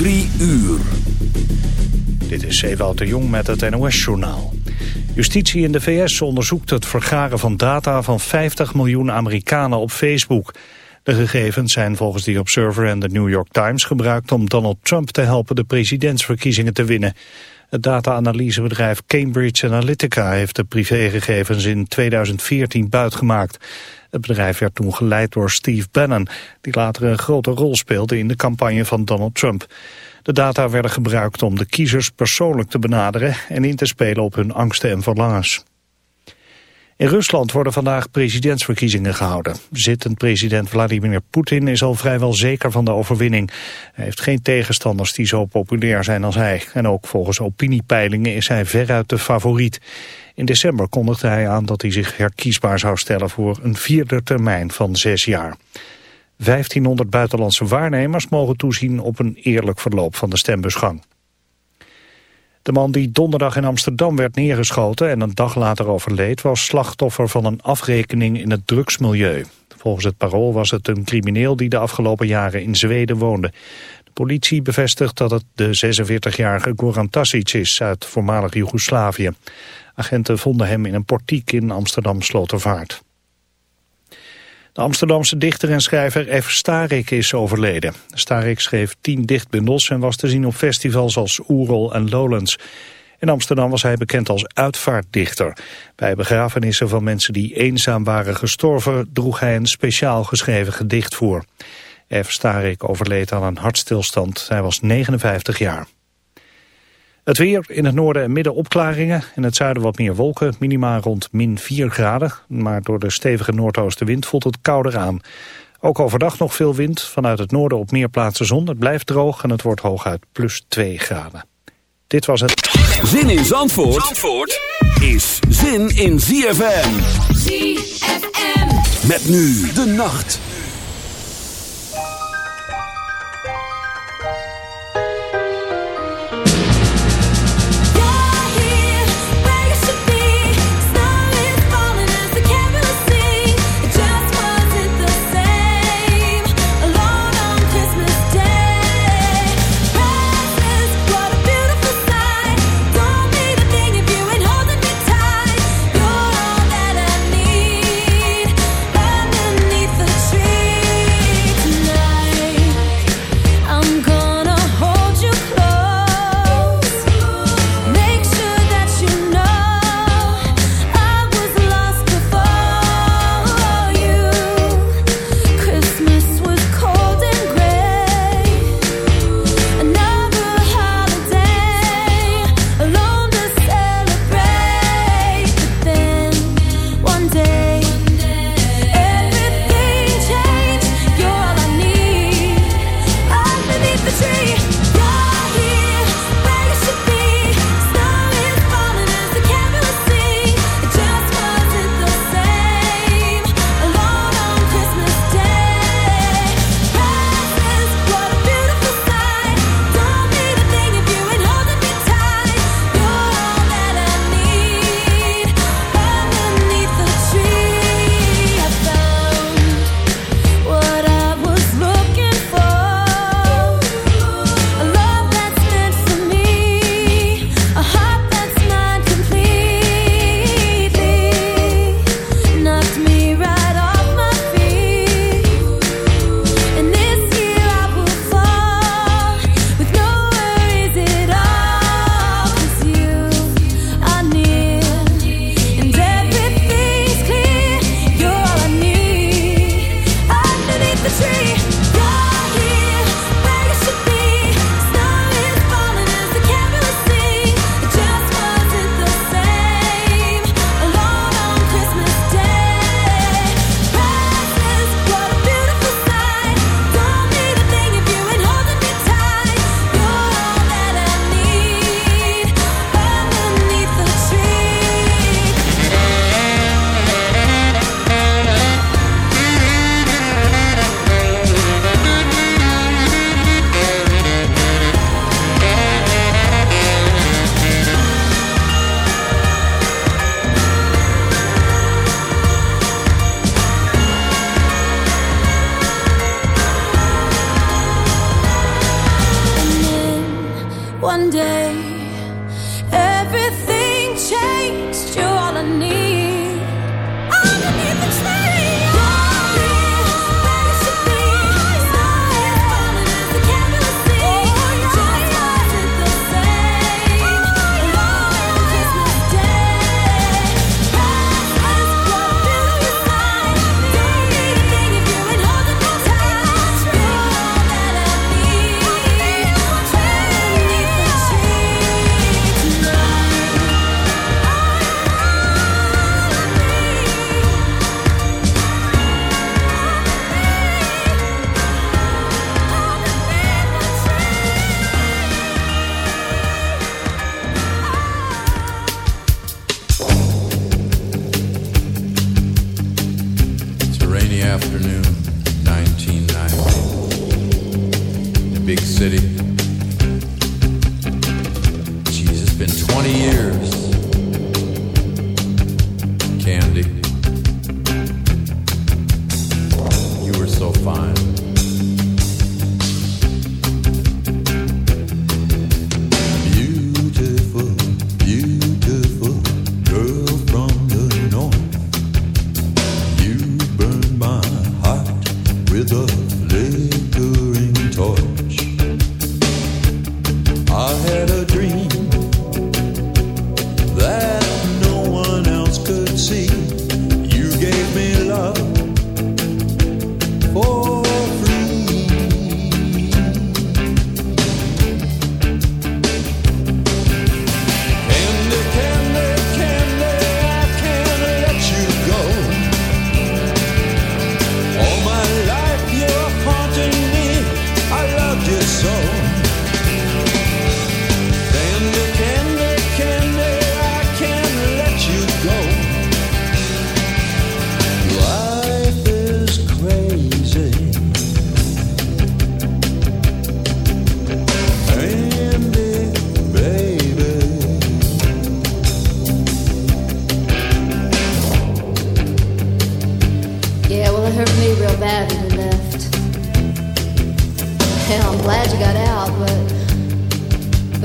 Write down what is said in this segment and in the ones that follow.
Drie uur. Dit is Ewout de Jong met het NOS-journaal. Justitie in de VS onderzoekt het vergaren van data van 50 miljoen Amerikanen op Facebook. De gegevens zijn volgens die Observer en de New York Times gebruikt om Donald Trump te helpen de presidentsverkiezingen te winnen. Het data-analysebedrijf Cambridge Analytica heeft de privégegevens in 2014 buitgemaakt. Het bedrijf werd toen geleid door Steve Bannon, die later een grote rol speelde in de campagne van Donald Trump. De data werden gebruikt om de kiezers persoonlijk te benaderen en in te spelen op hun angsten en verlangens. In Rusland worden vandaag presidentsverkiezingen gehouden. Zittend president Vladimir Poetin is al vrijwel zeker van de overwinning. Hij heeft geen tegenstanders die zo populair zijn als hij. En ook volgens opiniepeilingen is hij veruit de favoriet. In december kondigde hij aan dat hij zich herkiesbaar zou stellen voor een vierde termijn van zes jaar. 1500 buitenlandse waarnemers mogen toezien op een eerlijk verloop van de stembusgang. De man die donderdag in Amsterdam werd neergeschoten en een dag later overleed... was slachtoffer van een afrekening in het drugsmilieu. Volgens het parool was het een crimineel die de afgelopen jaren in Zweden woonde. De politie bevestigt dat het de 46-jarige Goran Tasic is uit voormalig Joegoslavië. Agenten vonden hem in een portiek in Amsterdam-Slotervaart. De Amsterdamse dichter en schrijver F. Starik is overleden. Starik schreef tien dichtbundels en was te zien op festivals als Oerol en Lowlands. In Amsterdam was hij bekend als uitvaartdichter. Bij begrafenissen van mensen die eenzaam waren gestorven... droeg hij een speciaal geschreven gedicht voor. F. Starik overleed aan een hartstilstand. Hij was 59 jaar. Het weer, in het noorden en midden opklaringen. In het zuiden wat meer wolken, minima rond min 4 graden. Maar door de stevige noordoostenwind voelt het kouder aan. Ook overdag nog veel wind. Vanuit het noorden op meer plaatsen zon. Het blijft droog en het wordt hooguit plus 2 graden. Dit was het. Zin in Zandvoort, Zandvoort is zin in ZFM. ZFM. Met nu de nacht.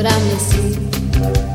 what I'm missing.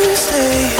Say.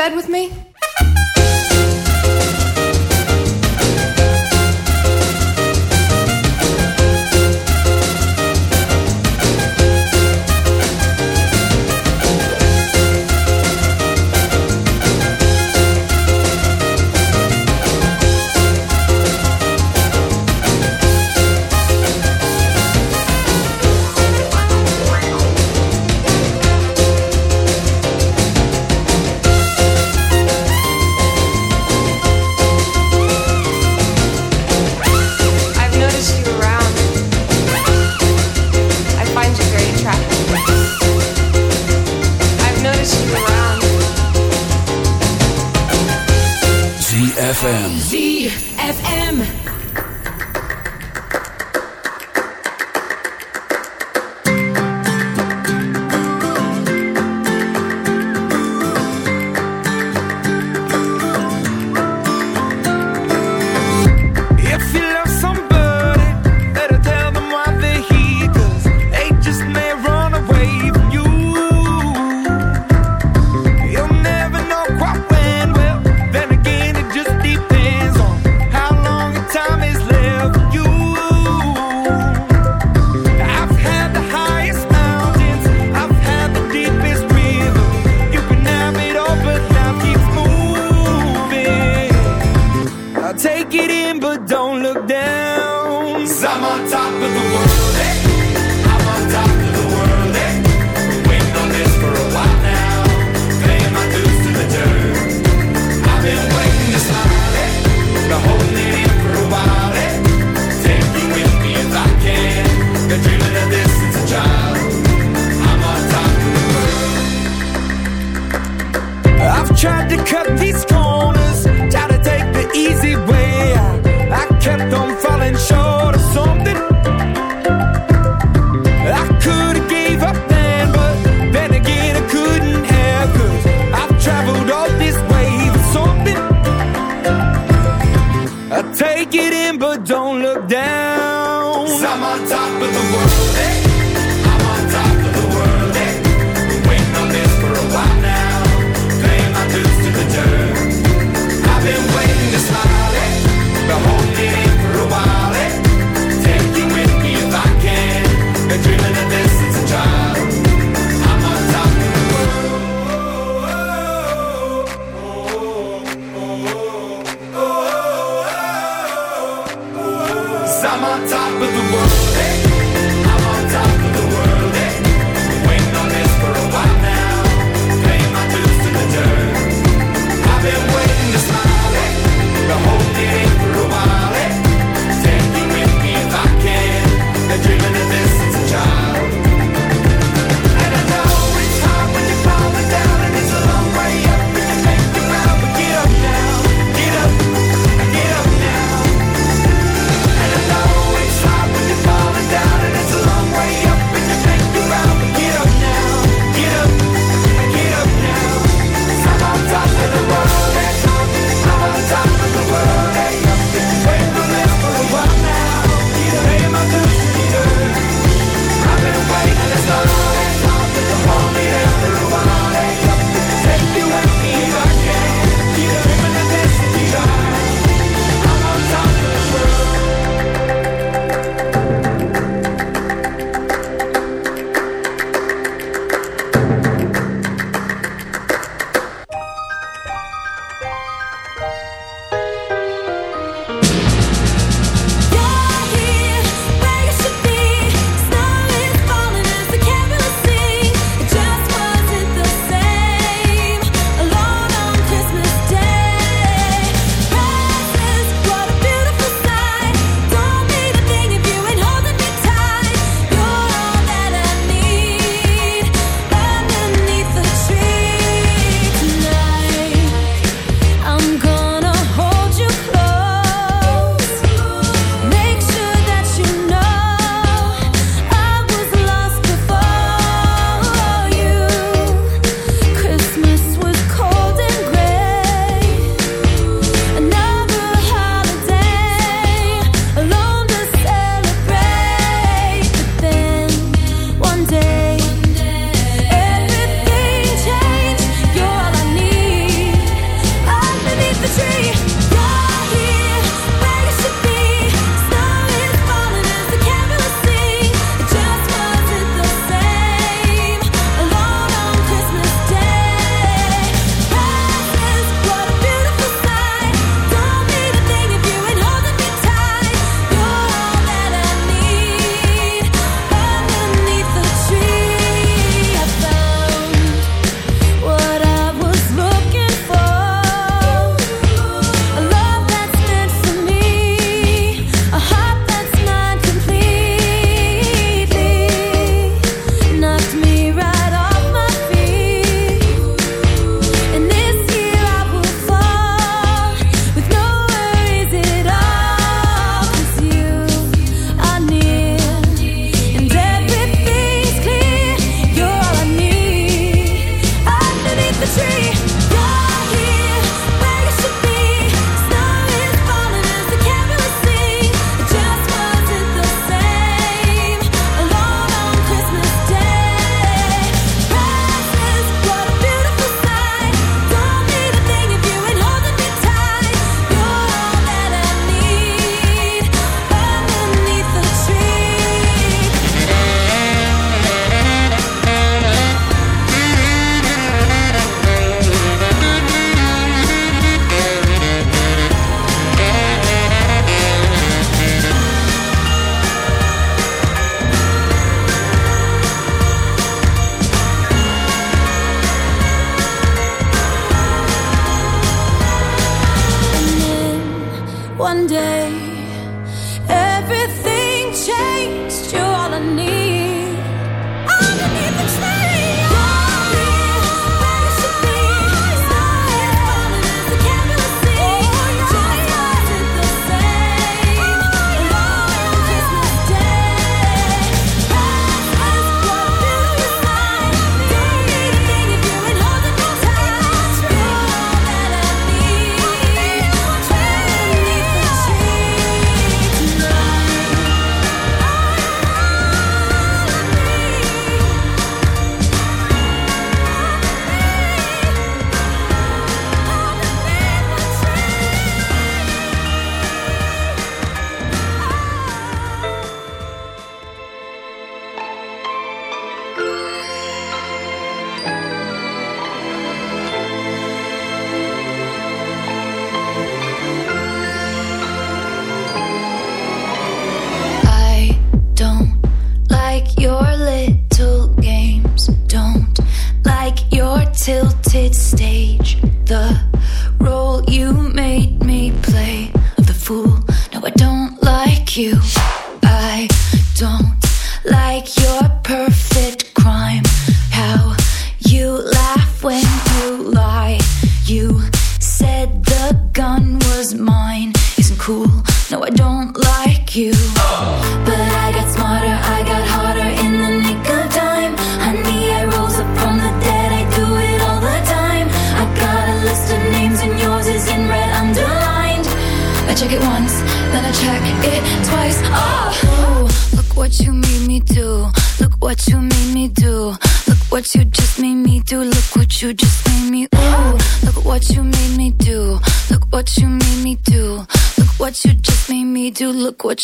bed with me?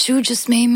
you just made me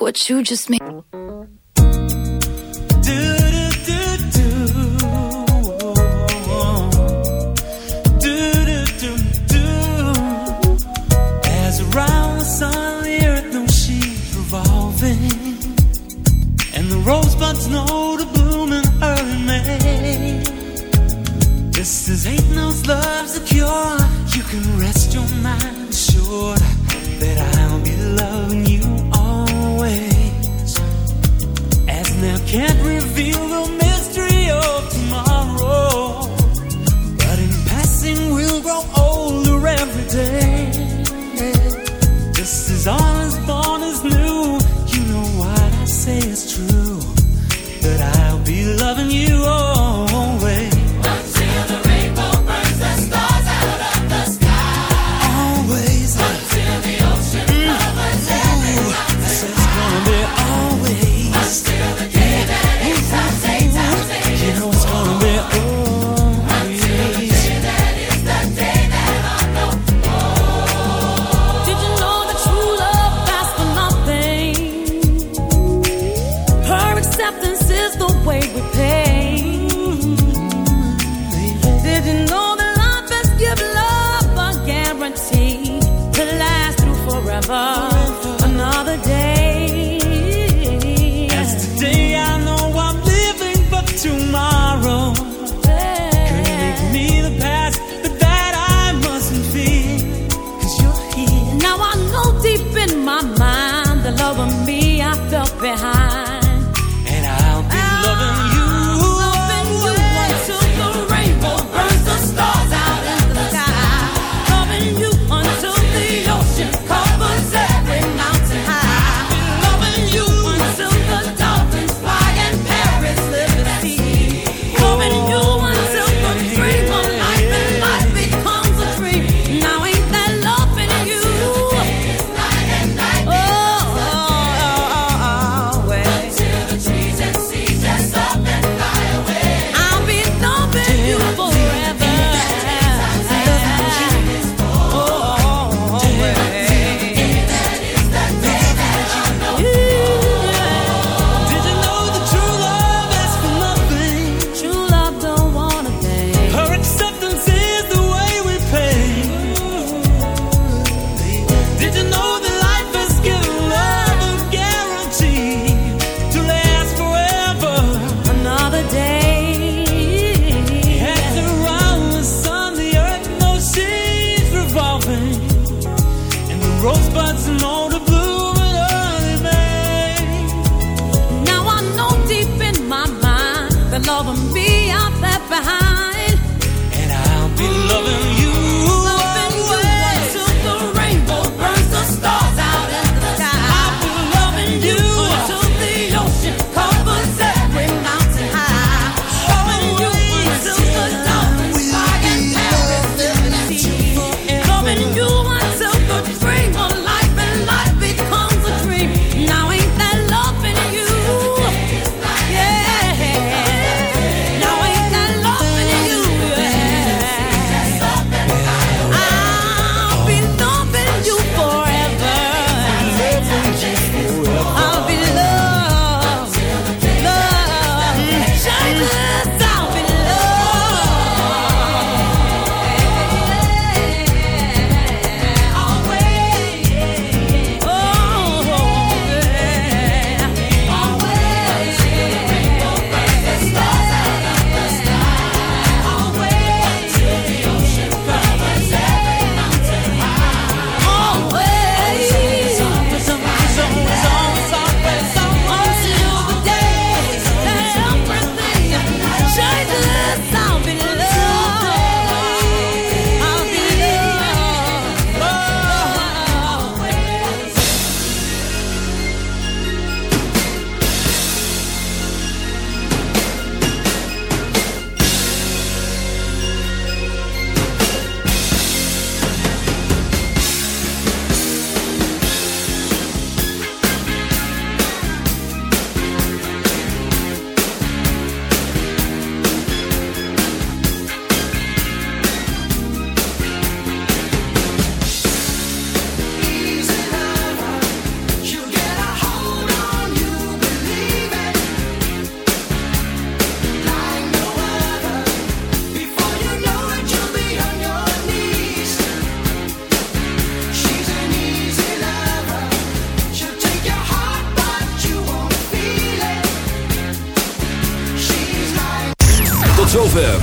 what you just made.